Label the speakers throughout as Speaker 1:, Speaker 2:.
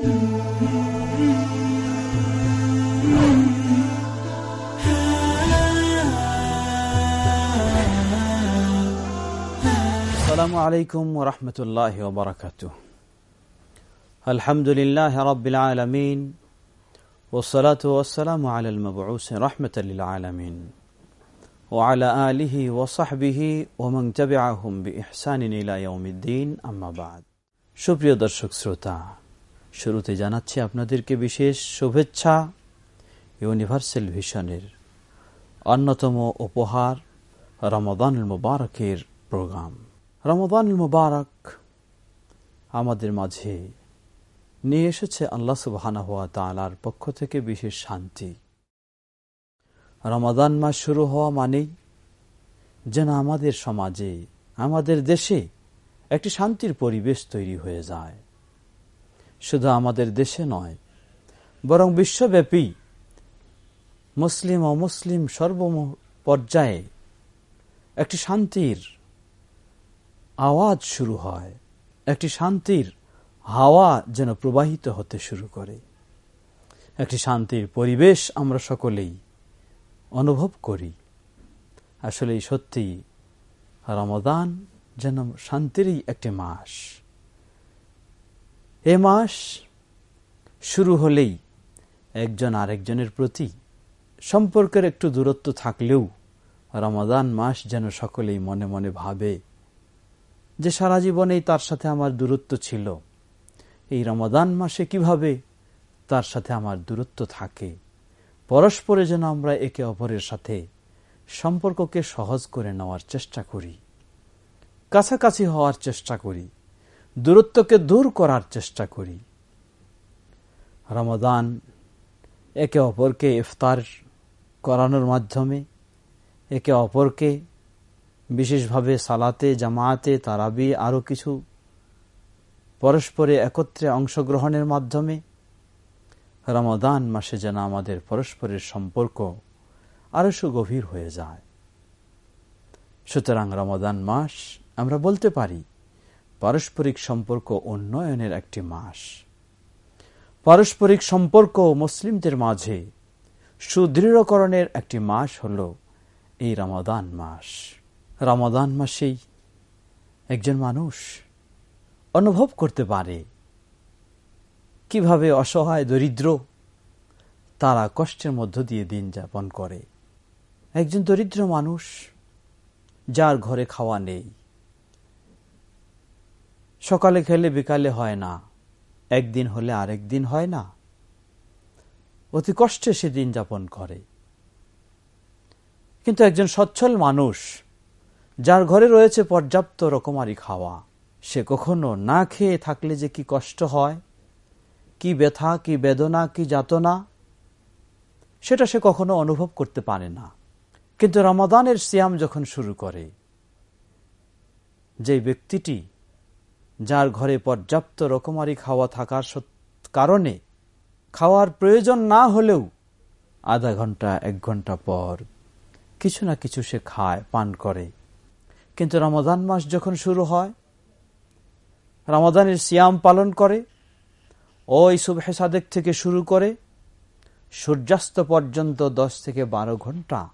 Speaker 1: السلام عليكم ورحمة الله وبركاته. الحمد لله رب العالمين والصلاة والسلام على المبعوث رحمة للعالمين وعلى آله وصحبه ومن تبعهم بإحسان إلى يوم الدين أما بعد. شبري درشق سرطان শুরুতে জানাচ্ছি আপনাদেরকে বিশেষ শুভেচ্ছা ইউনিভার্সাল ভিশনের অন্যতম উপহার রমদান মুবারকের প্রোগ্রাম। রমদান মুবারক আমাদের মাঝে নিয়ে এসেছে আল্লাহ সুবাহানা হওয়া তালার পক্ষ থেকে বিশেষ শান্তি। রমাদান মাস শুরু হওয়া মানেই যেন আমাদের সমাজে, আমাদের দেশে একটি শান্তির পরিবেশ তৈরি হয়ে যায়। শুধু আমাদের দেশে নয়, বরং বিশ্বব্যাপী মুসলিম অমুসলিম সর্ব পর্যায়ে একটি শান্তির আওয়াজ শুরু হয়, একটি শান্তির হাওয়া যেন প্রবাহিত হতে শুরু করে। একটি শান্তির পরিবেশ আমরা সকলেই অনুভব করি। আসলে সত্যি রমদান যেন শান্তিরই একটি মাস। এ মাস শুরু হলেই একজন আরেকজনের প্রতি সম্পর্কের একটু দূরত্ব থাকলেও রমাদান মাস যেন সকলেই মনে মনে ভাবে যে সারা জীবনেই তার সাথে আমার দূরত্ব ছিল। এই রমাদান মাসে কীভাবে তার সাথে আমার দূরত্ব থাকে? পরস্পরে যেন আমরা একে অপরের সাথে সম্পর্ককে সহজ করে নেওয়ার চেষ্টা করি। কাছাকাছি হওয়ার চেষ্টা করি। দূরত্বকে দূর করার চেষ্টা করি। রমাদান একে অপরকে ইফতার করানোর মাধ্যমে, একে অপরকে বিশেষভাবে সালাতে জামায়াতে তারাবি আরও কিছু পরস্পরে একত্রে অংশগ্রহণের মাধ্যমে রমাদান মাসে যেন আমাদের পরস্পরের সম্পর্ক আরও সুগভীর হয়ে যায়। সুতরাং রমাদান মাস আমরা বলতে পারি পারস্পরিক সম্পর্ক উন্নয়নের একটি মাস। পারস্পরিক সম্পর্ক মুসলিমদের মাঝে সুদৃঢ়করণের একটি মাস হল এই রমাদান মাস। রমাদান মাসেই একজন মানুষ অনুভব করতে পারে কীভাবে অসহায়, দরিদ্র তারা কষ্টের মধ্য দিয়ে দিন যাপন করে। একজন দরিদ্র মানুষ যার ঘরে খাওয়া নেই সকালে খেলে বিকালে হয় না। একদিন হলে আরেক দিন হয় না। অতি কষ্টে সে দিন যাপন করে। কিন্তু একজন সচ্ছল মানুষ, যার ঘরে রয়েছে পর্যাপ্ত রকমারি খাওয়া, সে কখনো না খেয়ে থাকলে যে কি কষ্ট হয়, কি ব্যথা, কি বেদনা, কি যাতনা, সেটা সে কখনো অনুভব করতে পারে না। কিন্তু রমাদানের সিয়াম যখন শুরু করে, যে ব্যক্তিটি যার ঘরে পর্যাপ্ত রকমারি খাওয়া থাকার কারণে খাওয়ার প্রয়োজন না হলেও আধা ঘণ্টা, এক ঘণ্টা পর কিছু না কিছু সে খায়, পান করে। কিন্তু রমাদান মাস যখন শুরু হয় রমাদানের সিয়াম পালন করে, ওই সুবহে সাদেক থেকে শুরু করে সূর্যাস্ত পর্যন্ত দশ থেকে বারো ঘণ্টা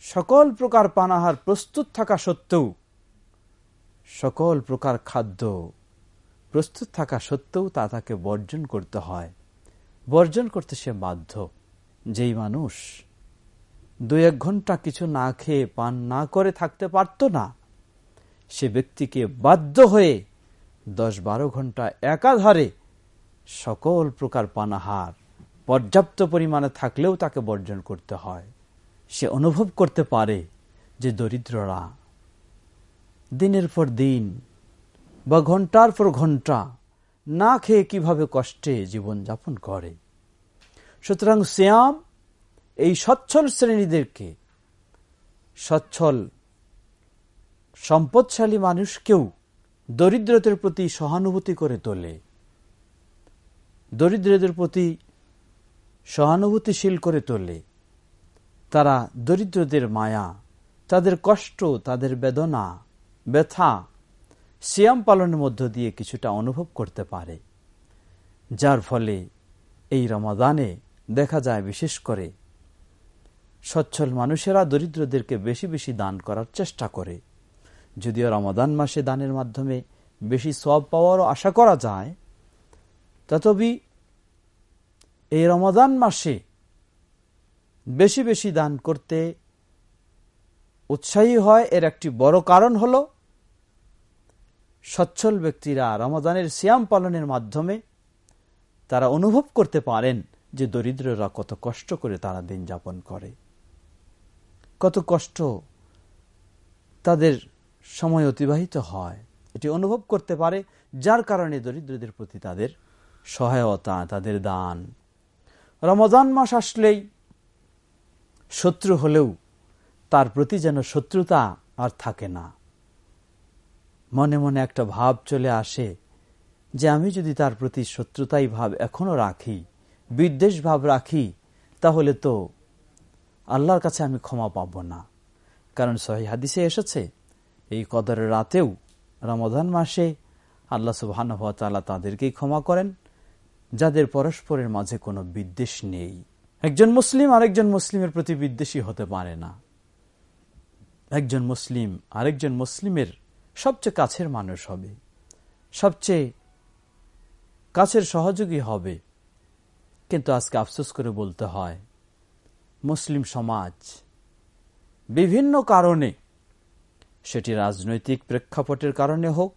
Speaker 1: সকল প্রকার পানাহার প্রস্তুত থাকা সত্ত্বেও সকল প্রকার খাদ্য প্রস্তুত থাকা সত্ত্বেও তা তাকে বর্জন করতে হয়। বর্জন করতে সে বাধ্য। যেই মানুষ দু এক ঘণ্টা কিছু না খেয়ে পান না করে থাকতে পারত না, সে ব্যক্তিকে বাধ্য হয়ে দশ বারো ঘণ্টা একাধারে সকল প্রকার পানাহার পর্যাপ্ত পরিমাণে থাকলেও তাকে বর্জন করতে হয়। সে অনুভব করতে পারে যে দরিদ্ররা দিনের পর দিন বা ঘণ্টার পর ঘণ্টা না খেয়ে কীভাবে কষ্টে জীবন যাপন করে। সুতরাং শ্যাম এই সচ্ছল শ্রেণীদেরকে সচ্ছল, সম্পদশালী মানুষকেও দরিদ্রদের প্রতি সহানুভূতি করে তোলে। দরিদ্রদের প্রতি সহানুভূতিশীল করে তোলে। তারা দরিদ্রদের মায়া, তাদের কষ্ট, তাদের বেদনা ব্যথা, সিয়াম পালনের মধ্য দিয়ে কিছুটা অনুভব করতে পারে, যার ফলে এই রমাদানে দেখা যায় বিশেষ করে সচ্ছল মানুষেরা দরিদ্রদেরকে বেশি বেশি দান করার চেষ্টা করে। যদিও রমাদান মাসে দানের মাধ্যমে বেশি সব পাওয়ারও আশা করা যায়, তথাপি এই রমাদান মাসে বেশি বেশি দান করতে উৎসাহী হয় এর একটি বড় কারণ হল সচ্ছল ব্যক্তিরা রমাদানের সিয়াম পালনের মাধ্যমে তারা অনুভব করতে পারেন যে দরিদ্ররা কত কষ্ট করে তারা দিন যাপন করে। কত কষ্ট তাদের সময় অতিবাহিত হয়। এটি অনুভব করতে পারে, যার কারণে দরিদ্রদের প্রতি তাদের সহায়তা, তাদের দান। রমজান মাস আসলেই শত্রু হলেও তার প্রতি যেন শত্রুতা আর থাকে না। মনে মনে একটা ভাব চলে আসে যে আমি যদি তার প্রতি শত্রুতাই ভাব এখনও রাখি, বিদ্বেষ ভাব রাখি, তাহলে তো আল্লাহর কাছে আমি ক্ষমা পাব না। কারণ সহি হাদিসে এসেছে, এই কদরের রাতেও, রমজান মাসে আল্লাহ সুবাহানুভাতালা তাদেরকেই ক্ষমা করেন, যাদের পরস্পরের মাঝে কোনো বিদ্বেষ নেই। একজন মুসলিম আরেকজন মুসলিমের প্রতি বিদ্বেষী হতে পারে না। একজন মুসলিম আরেকজন মুসলিমের সবচেয়ে কাছের মানুষ হবে। সবচেয়ে কাছের সহযোগী হবে। কিন্তু আজকে আফসোস করে বলতে হয়, মুসলিম সমাজ বিভিন্ন কারণে, সেটি রাজনৈতিক প্রেক্ষাপটের কারণে হোক,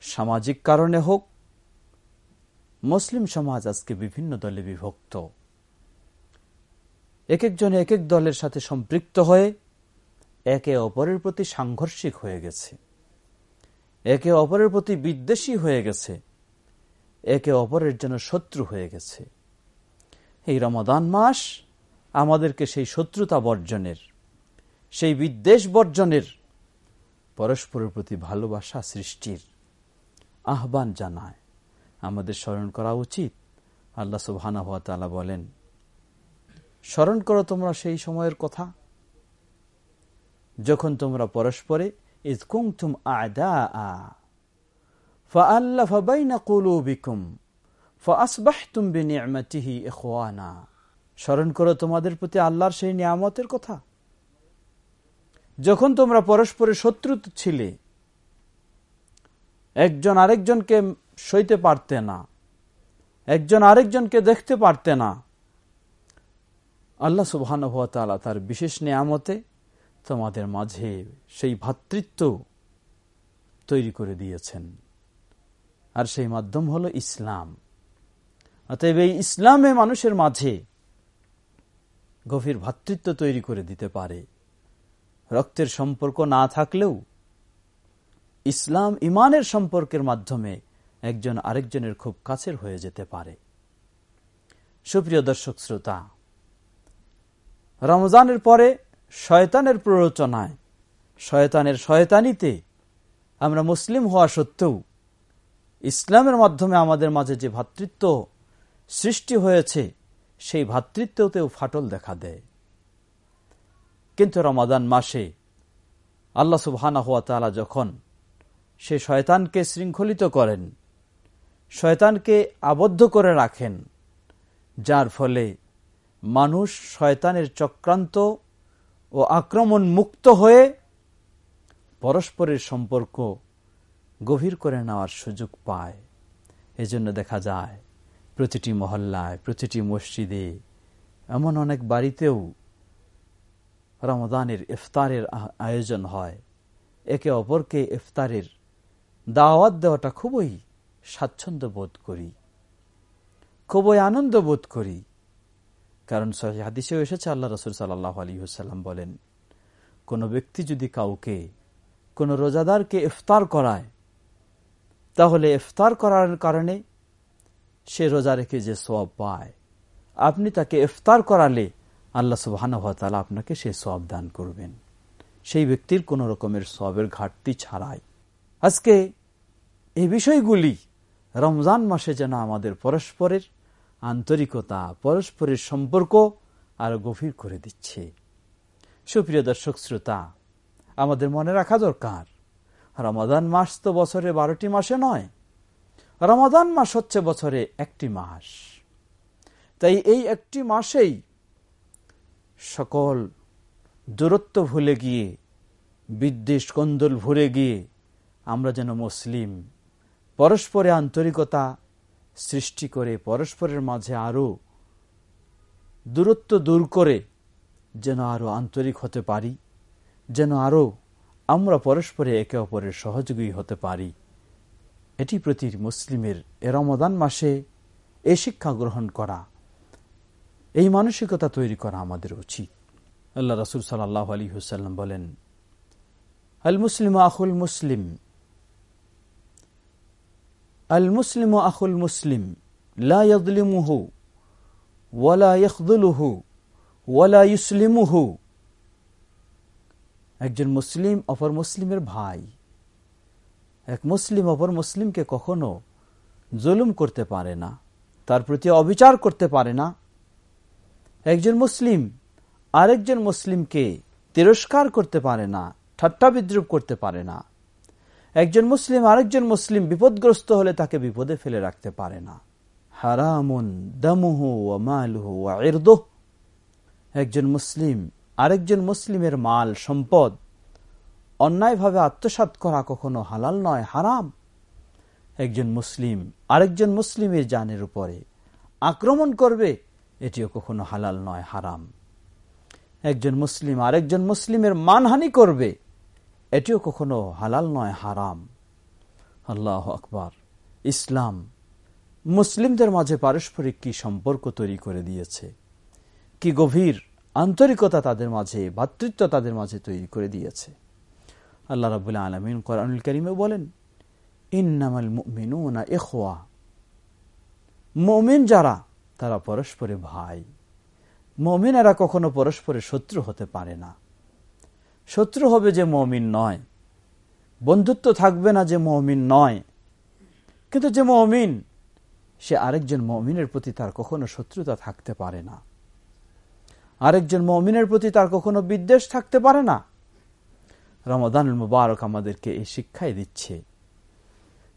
Speaker 1: সামাজিক কারণে হোক, মুসলিম সমাজ আজকে বিভিন্ন দলে বিভক্ত। এক একজনে এক এক দলের সাথে সম্পৃক্ত হয়ে একে অপরের প্রতি সাংঘর্ষিক হয়ে গেছে। একে অপরের প্রতি বিদ্বেষী হয়ে গেছে। একে অপরের জন্য শত্রু হয়ে গেছে। এই রমাদান মাস আমাদেরকে সেই শত্রুতা বর্জনের, সেই বিদ্বেষ বর্জনের, পরস্পরের প্রতি ভালোবাসা সৃষ্টির আহ্বান জানায়। আমাদের স্মরণ করা উচিত। আল্লাহ সুবহানা হাত বলেন, স্মরণ করো তোমরা সেই সময়ের কথা। যখন তোমরা পরস্পরে ইজ কুমথুম আদা স্মরণ করো তোমাদের প্রতি আল্লাহর সেই নিয়ামতের কথা যখন তোমরা পরস্পরে শত্রু ছিলে, একজন আরেকজনকে সইতে পারতে না, একজন আরেকজনকে দেখতে পারতে না, আল্লাহ সুবহান তার বিশেষ নিয়ামতে তোমাদের মাঝে সেই ভাতৃত্ব তৈরি করে দিয়েছেন। আর সেই মাধ্যম হল ইসলাম। অতএব এই ইসলামে মানুষের মাঝে গভীর ভাতৃত্ব তৈরি করে দিতে পারে। রক্তের সম্পর্ক না থাকলেও ইসলাম ইমানের সম্পর্কের মাধ্যমে একজন আরেকজনের খুব কাছের হয়ে যেতে পারে। সুপ্রিয় দর্শক শ্রোতা, রমজানের পরে শয়তানের প্ররোচনায়, শয়তানের শয়তানিতে আমরা মুসলিম হওয়া সত্ত্বেও ইসলামের মাধ্যমে আমাদের মাঝে যে ভাতৃত্ব সৃষ্টি হয়েছে, সেই ভাতৃত্বতেও ফাটল দেখা দেয়। কিন্তু রমাদান মাসে আল্লাহ সুবহানা হুয়া তালা যখন সে শয়তানকে শৃঙ্খলিত করেন, শয়তানকে আবদ্ধ করে রাখেন, যার ফলে মানুষ শয়তানের চক্রান্ত ও আক্রমণ মুক্ত হয়ে পরস্পরের সম্পর্ক গভীর করে নেওয়ার সুযোগ পায়। এজন্য দেখা যায়, প্রতিটি মহল্লায়, প্রতিটি মসজিদে এমন অনেক বাড়িতেও রমদানের ইফতারের আয়োজন হয়। একে অপরকে ইফতারের দাওয়াত দেওয়াটা খুবই স্বাচ্ছন্দ্য বোধ করি। খুবই আনন্দ বোধ করি। কারণ হাদিসেও এসেছে, আল্লাহ রসুল সাল্লাহ আলী হুসাল্লাম বলেন, কোনো ব্যক্তি যদি কাউকে কোনো রোজাদারকে ইফতার করায়, তাহলে ইফতার করার কারণে সে রোজা রেখে যে সব পায়, আপনি তাকে ইফতার করালে আল্লাহ সুবাহানুভাতালা আপনাকে সে সব দান করবেন। সেই ব্যক্তির কোন রকমের সবের ঘাটতি ছাড়াই। আজকে এই বিষয়গুলি রমজান মাসে যেন আমাদের পরস্পরের আন্তরিকতা, পরস্পরের সম্পর্ক আরও গভীর করে দিচ্ছে। সুপ্রিয় দর্শক শ্রোতা, আমাদের মনে রাখা দরকার, রমাদান মাস তো বছরে বারোটি মাসে নয়, রমাদান মাস হচ্ছে বছরে একটি মাস। তাই এই একটি মাসেই সকল দূরত্ব ভুলে গিয়ে, বিদ্বেষ কন্দল ভরে গিয়ে আমরা যেন মুসলিম, পরস্পরে আন্তরিকতা সৃষ্টি করে পরস্পরের মাঝে আরও দূরত্ব দূর করে যেন আরও আন্তরিক হতে পারি, যেন আরও আমরা পরস্পরে একে অপরের সহযোগী হতে পারি। এটি প্রতি মুসলিমের এ রমদান মাসে এ শিক্ষা গ্রহণ করা, এই মানসিকতা তৈরি করা আমাদের উচিত। আল্লাহ রসুল সাল্লাহ আলী হুসাল্লাম বলেন আল মুসলিম আহুল মুসলিম আল মুসলিম আহুল মুসলিম লা ইয়াদলিমুহু ওয়ালা ইখদুলুহু ওয়ালা ইউসলিমুহু একজন মুসলিম অপর মুসলিমের ভাই। এক মুসলিম অপর মুসলিমকে কখনো জুলুম করতে পারে না, তার প্রতি অবিচার করতে পারে না। একজন মুসলিম আরেকজন মুসলিমকে তিরস্কার করতে পারে না, ঠাট্টা বিদ্রুপ করতে পারে না। একজন মুসলিম আরেকজন মুসলিম বিপদগ্রস্ত হলে তাকে বিপদে ফেলে রাখতে পারে না। হারামুন দামুহু ও মালহু এরদোহ একজন মুসলিম আরেকজন মুসলিমের মাল, সম্পদ অন্যায়ভাবে আত্মসাত করা কখনো হালাল নয়, হারাম। একজন মুসলিম আরেকজন মুসলিমের জানের উপরে আক্রমণ করবে, এটিও কখনো হালাল নয়, হারাম। একজন মুসলিম আরেকজন মুসলিমের মানহানি করবে এটিও কখনো হালাল নয়, হারাম। আল্লাহ আকবার। ইসলাম, মুসলিমদের মাঝে পারস্পরিক কি সম্পর্ক তৈরি করে দিয়েছে? কি গভীর আন্তরিকতা তাদের মাঝে, ভাতৃত্ব তাদের মাঝে তৈরি করে দিয়েছে? আল্লাহ রাবুল্লাহ আলমিন কোরআনুল করিমে বলেন, ইন্নামাল মিনুনা এখোয়া মমিন যারা, তারা পরস্পরে ভাই। মমিনেরা কখনো পরস্পরে শত্রু হতে পারে না। শত্রু হবে যে মমিন নয়। বন্ধুত্ব থাকবে না যে মমিন নয়। কিন্তু যে মমিন, সে আরেকজন মমিনের প্রতি তার কখনো শত্রুতা থাকতে পারে না। আরেকজন মমিনের প্রতি তার কখনো বিদ্বেষ থাকতে পারে না। রমদানুল মুবারক আমাদেরকে এই শিক্ষাই দিচ্ছে।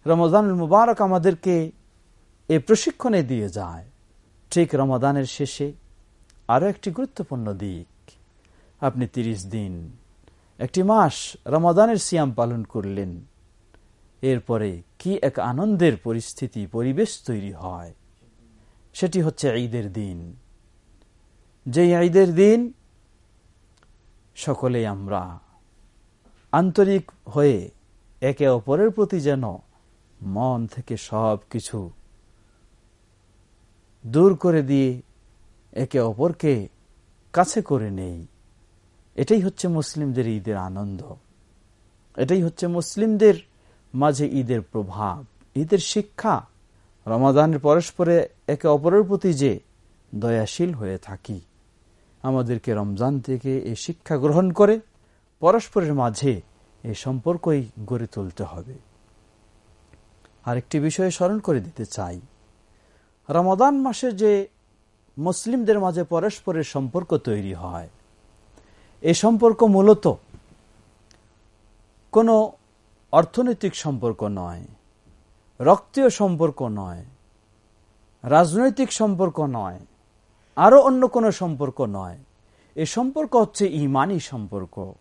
Speaker 1: রমদানুল মুবারক আমাদেরকে এই প্রশিক্ষণে দিয়ে যায়। ঠিক রমাদানের শেষে আরও একটি গুরুত্বপূর্ণ দিক। আপনি ৩০ দিন একটি মাস রমাদানের সিয়াম পালন করলেন। এরপরে কি এক আনন্দের পরিস্থিতি, পরিবেশ তৈরি হয়? সেটি হচ্ছে ঈদের দিন। যে ঈদের দিন সকলে আমরা আন্তরিক হয়ে একে অপরের প্রতি যেন মন থেকে সব কিছু দূর করে দিয়ে একে অপরকে কাছে করে নেই। এটাই হচ্ছে মুসলিমদের ঈদের আনন্দ। এটাই হচ্ছে মুসলিমদের মাঝে ঈদের প্রভাব, ঈদের শিক্ষা। রমাদানের পরস্পরে একে অপরের প্রতি যে দয়াশীল হয়ে থাকি, আমাদেরকে রমজান থেকে এই শিক্ষা গ্রহণ করে পরস্পরের মাঝে এই সম্পর্কই গড়ে তুলতে হবে। আরেকটি বিষয়ে স্মরণ করে দিতে চাই। রমাদান মাসে যে মুসলিমদের মাঝে পরস্পরের সম্পর্ক তৈরি হয় এই সম্পর্ক মূলত কোনো অর্থনৈতিক সম্পর্ক নয়, রক্তীয় সম্পর্ক নয়, রাজনৈতিক সম্পর্ক নয়, আরও অন্য কোনো সম্পর্ক নয়। এ সম্পর্ক হচ্ছে ইমানি সম্পর্ক।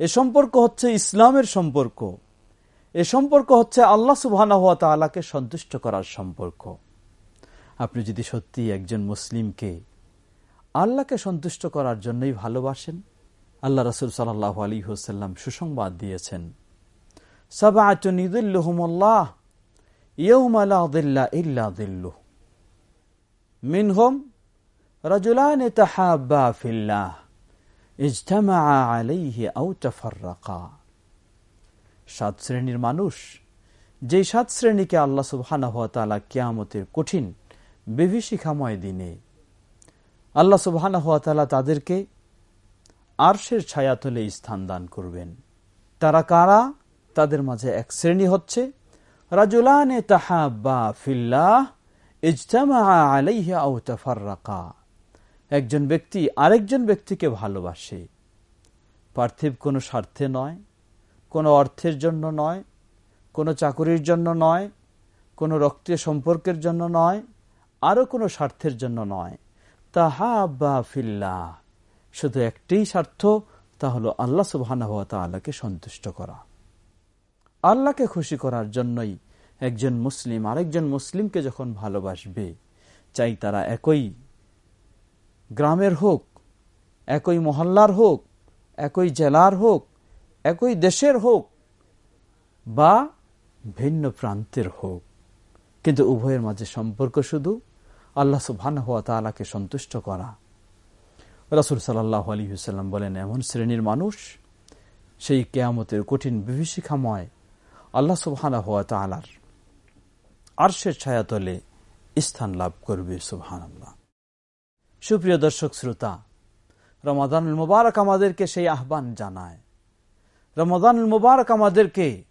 Speaker 1: এ সম্পর্ক হচ্ছে ইসলামের সম্পর্ক। এ সম্পর্ক হচ্ছে আল্লাহ সুবাহ তালাকে সন্তুষ্ট করার সম্পর্ক। আপনি যদি সত্যি একজন মুসলিমকে আল্লাহকে সন্তুষ্ট করার জন্যই ভালোবাসেন আল্লাহ রসুল সাল্লাহ আলী হুসাল্লাম সুসংবাদ দিয়েছেন মিনহম رجلان تحابا في الله اجتمعا عليه أو تفرقا সাত শ্রেণীর মানুষ যেই সাত শ্রেণীকে আল্লাহ সুবহানাহু ওয়া তাআলা কিয়ামতের কঠিন বিভীষিকাময় দিনে আল্লাহ সুবহানাহু ওয়া তাআলা তাদেরকে আরশের ছায়াতলে স্থান দান করবেন। তারা কারা? তাদের মাঝে এক শ্রেণি হচ্ছে, রাজুলানে তাহাব্বা ফিল্লাহ একজন ব্যক্তি আরেকজন ব্যক্তিকে ভালোবাসে। পার্থিব কোনো স্বার্থে নয়, কোনো অর্থের জন্য নয়, কোনো চাকুরির জন্য নয়, কোনো রক্তীয় সম্পর্কের জন্য নয়, আরও কোনো স্বার্থের জন্য নয়। তাহা বা ফিল্লা শুধু একটি স্বার্থ, তা হলো আল্লাহ সুবাহ তাল্লাহকে সন্তুষ্ট করা। আল্লাহকে খুশি করার জন্যই একজন মুসলিম আরেকজন মুসলিমকে যখন ভালোবাসবে, চাই তারা একই গ্রামের হোক, একই মহল্লার হোক, একই জেলার হোক, একই দেশের হোক, বা ভিন্ন প্রান্তের হোক। কিন্তু উভয়ের মাঝে সম্পর্ক শুধু আল্লাহ সুবহান হওয়া তালাকে সন্তুষ্ট করা। রাসুল সাল্লাহ আলী হুসাল্লাম বলেন, এমন শ্রেণির মানুষ, সেই কেয়ামতের কঠিন বিভীষিকাময় আল্লাহ সুবহানা হওয়া তালার আরশের ছায়াতলে স্থান লাভ করবে সুবহান আল্লাহ সুপ্রিয় দর্শক শ্রোতা রমাদান মুবারক আমাদেরকে সেই আহ্বান জানায়। রমাদান মুবারক আমাদেরকে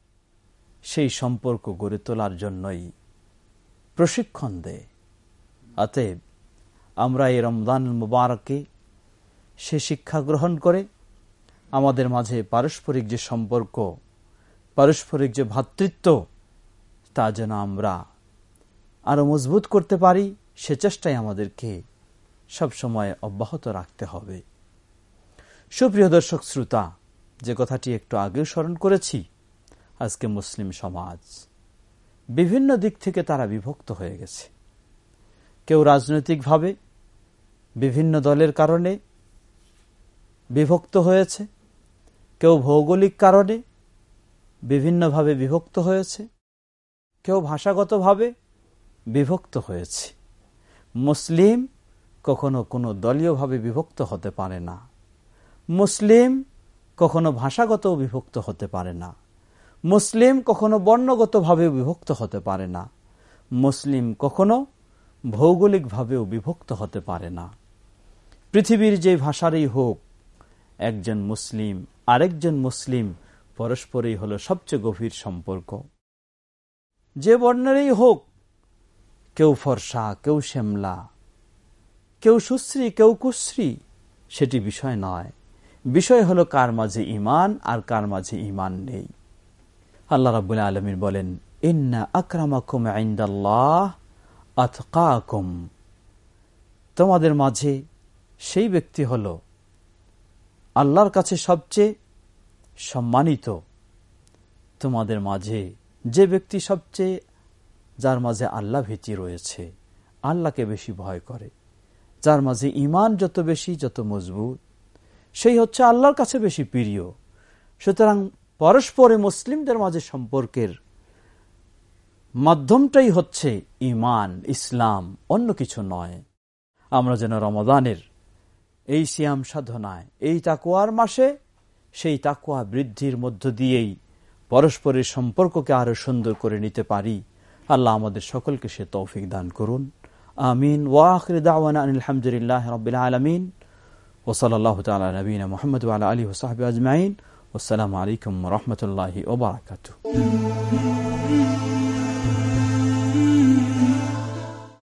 Speaker 1: সেই সম্পর্ক গড়ে তোলার জন্যই প্রশিক্ষণ দেয়। অতএব আমরা এই রমদান মুবারকে সে শিক্ষা গ্রহণ করে আমাদের মাঝে পারস্পরিক যে সম্পর্ক, পারস্পরিক যে ভ্রাতৃত্ব তা যেন আমরা আরও মজবুত করতে পারি, সে চেষ্টাই আমাদেরকে সবসময় অব্যাহত রাখতে হবে। সুপ্রিয় দর্শক শ্রোতা, যে কথাটি একটু আগেও স্মরণ করেছি, আজকে মুসলিম সমাজ বিভিন্ন দিক থেকে তারা বিভক্ত হয়ে গেছে। কেউ রাজনৈতিকভাবে বিভিন্ন দলের কারণে বিভক্ত হয়েছে, কেউ ভৌগোলিক কারণে বিভিন্নভাবে বিভক্ত হয়েছে, কেউ ভাষাগতভাবে বিভক্ত হয়েছে। মুসলিম কখনো কোনো দলীয়ভাবে বিভক্ত হতে পারে না। মুসলিম কখনো ভাষাগত বিভক্ত হতে পারে না। মুসলিম কখনো বর্ণগতভাবে বিভক্ত হতে পারে না। মুসলিম কখনো ভৌগোলিকভাবেও বিভক্ত হতে পারে না। পৃথিবীর যে ভাষারই হোক, একজন মুসলিম, আরেকজন মুসলিম পরস্পরই হল সবচেয়ে গভীর সম্পর্ক। যে বর্ণেরই হোক, কেউ ফর্সা, কেউ শ্যামলা, কেউ সুশ্রী, কেউ কুশ্রী, সেটি বিষয় নয়। বিষয় হলো কার মাঝে ইমান আর কার মাঝে ইমান নেই। আল্লাহ রাবুল আলমীর বলেন, ইন্না আকরামাকুম আইন্দাল্লাহ আতকাকুম। তোমাদের মাঝে সেই ব্যক্তি হল আল্লাহর কাছে সবচেয়ে সম্মানিত। তোমাদের মাঝে যে ব্যক্তি সবচেয়ে, যার মাঝে আল্লাহ ভীতি রয়েছে, আল্লাহকে বেশি ভয় করে। যার মাঝে ইমান যত বেশি, যত মজবুত, সেই হচ্ছে আল্লাহর কাছে বেশি প্রিয়। সুতরাং পরস্পরে মুসলিমদের মাঝে সম্পর্কের মাধ্যমটাই হচ্ছে ইমান ইসলাম, অন্য কিছু নয়। আমরা যেন রমদানের এই সিয়াম সাধনায়, এই তাকুয়ার মাসে সেই তাকুয়া বৃদ্ধির মধ্য দিয়েই পরস্পরের সম্পর্ককে আরও সুন্দর করে নিতে পারি। আল্লাহ আমাদের সকলকে সে তৌফিক দান করুন। আমিন। ওয়াখির দাওয়ানা আলহামদুলিল্লাহ রবিল আলমিন। ওসলাল্লাহ তালা নবীন মোহাম্মদ আলা আলী ওসাহাবি আজমাইন। আসসালামু আলাইকুম রহমতুল্লাহি ওবরাকাতু